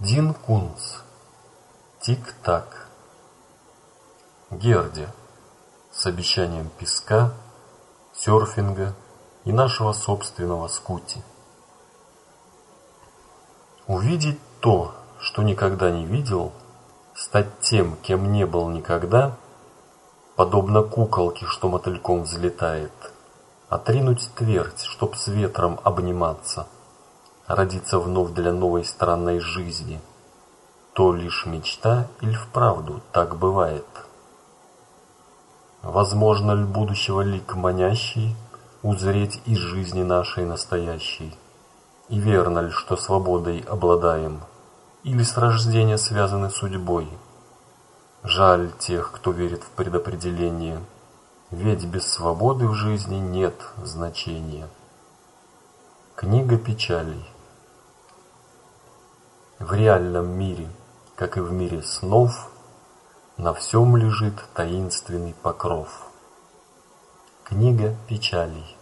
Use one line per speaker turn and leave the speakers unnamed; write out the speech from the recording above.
Дин Кунц. Тик-так. Герди. С обещанием песка, серфинга и нашего собственного скути. Увидеть то, что никогда не видел, стать тем, кем не был никогда, подобно куколке, что мотыльком взлетает, отринуть твердь, чтоб с ветром обниматься — родиться вновь для новой странной жизни, то лишь мечта или вправду так бывает? Возможно ли будущего лик манящий узреть из жизни нашей настоящей? И верно ли, что свободой обладаем, или с рождения связаны судьбой? Жаль тех, кто верит в предопределение, ведь без свободы в жизни нет значения. Книга печалей в реальном мире, как и в мире снов, на всем лежит таинственный покров. Книга печалей.